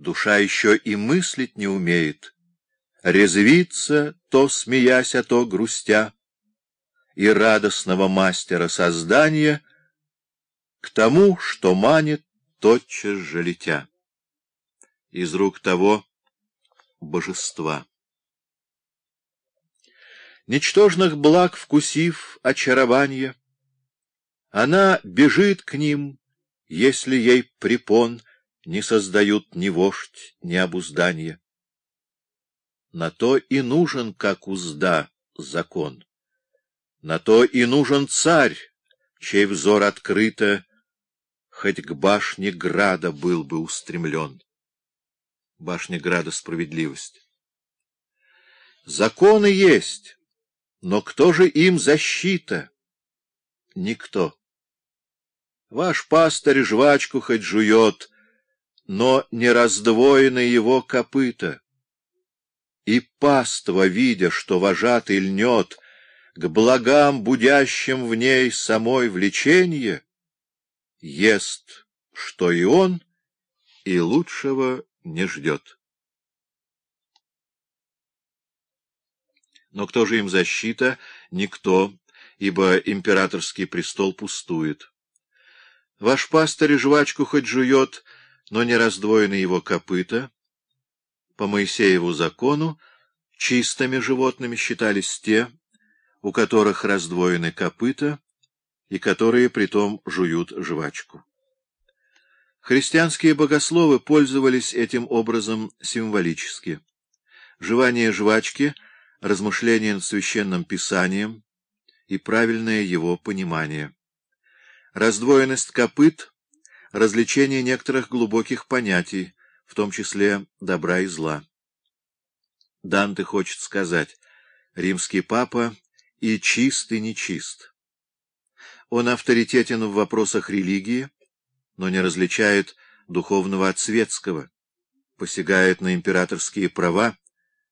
душа еще и мыслить не умеет, резвится, то смеясь, а то грустя, и радостного мастера создания к тому, что манит, тотчас же летя. Из рук того божества. Ничтожных благ вкусив очарование, она бежит к ним, если ей препон не создают ни вождь, ни обуздание. На то и нужен, как узда, закон. На то и нужен царь, чей взор открыто, хоть к башне града был бы устремлен. Башня града — справедливость. Законы есть, но кто же им защита? Никто. Ваш пастырь жвачку хоть жует, но не раздвоены его копыта. И паства, видя, что вожатый льнет к благам, будящим в ней самой влечение, ест, что и он, и лучшего не ждет. Но кто же им защита? Никто, ибо императорский престол пустует. Ваш пастырь жвачку хоть жует, но не раздвоены его копыта. По Моисееву закону чистыми животными считались те, у которых раздвоены копыта и которые притом жуют жвачку. Христианские богословы пользовались этим образом символически. Жевание жвачки, размышление над священным писанием и правильное его понимание. Раздвоенность копыт — развлечение некоторых глубоких понятий, в том числе добра и зла. Данте хочет сказать, римский папа и чист, и нечист. Он авторитетен в вопросах религии, но не различает духовного от светского, посягает на императорские права,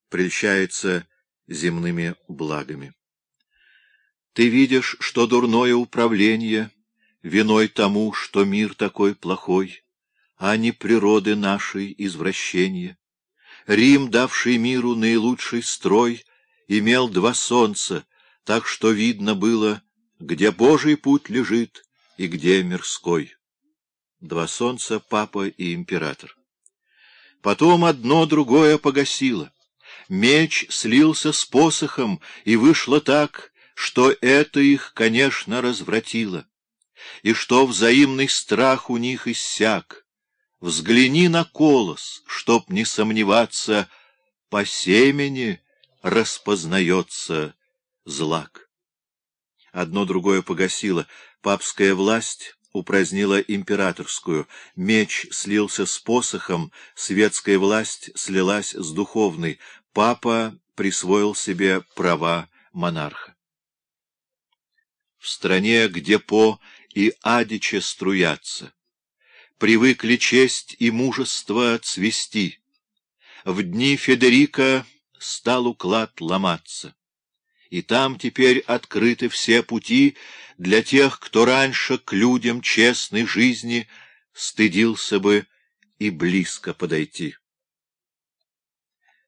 прельщается земными благами. Ты видишь, что дурное управление — виной тому, что мир такой плохой, а не природы нашей извращения. Рим, давший миру наилучший строй, имел два солнца, так что видно было, где Божий путь лежит и где мирской. Два солнца — папа и император. Потом одно другое погасило. Меч слился с посохом, и вышло так, что это их, конечно, развратило и что взаимный страх у них иссяк. Взгляни на колос, чтоб не сомневаться, по семени распознается злак. Одно другое погасило, папская власть упразднила императорскую, меч слился с посохом, светская власть слилась с духовной, папа присвоил себе права монарха. В стране, где по и адича струятся. Привыкли честь и мужество цвести. В дни Федерика стал уклад ломаться. И там теперь открыты все пути для тех, кто раньше к людям честной жизни стыдился бы и близко подойти.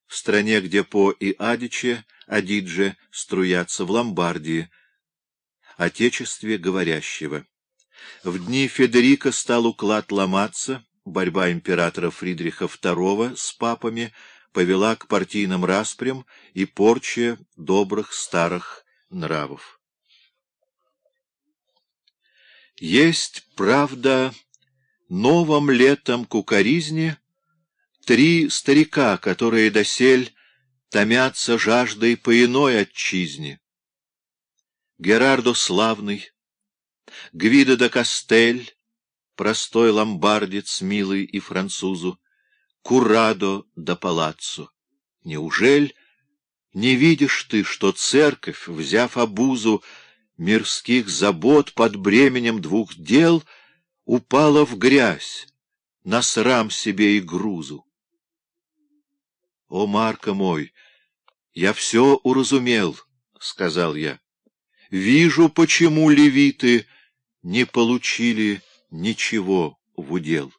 В стране, где По и Адиче, Адидже струятся в Ломбардии, Отечестве говорящего. В дни Федерика стал уклад ломаться, борьба императора Фридриха II с папами повела к партийным распрям и порче добрых старых нравов. Есть, правда, новым летом кукаризни три старика, которые досель томятся жаждой по иной отчизне. Герардо Славный, Гвидо да Кастель, простой ломбардец, милый и французу, Курадо да Палаццо. Неужель не видишь ты, что церковь, взяв обузу мирских забот под бременем двух дел, упала в грязь, на срам себе и грузу? О, Марка мой, я все уразумел, — сказал я. Вижу, почему левиты не получили ничего в удел.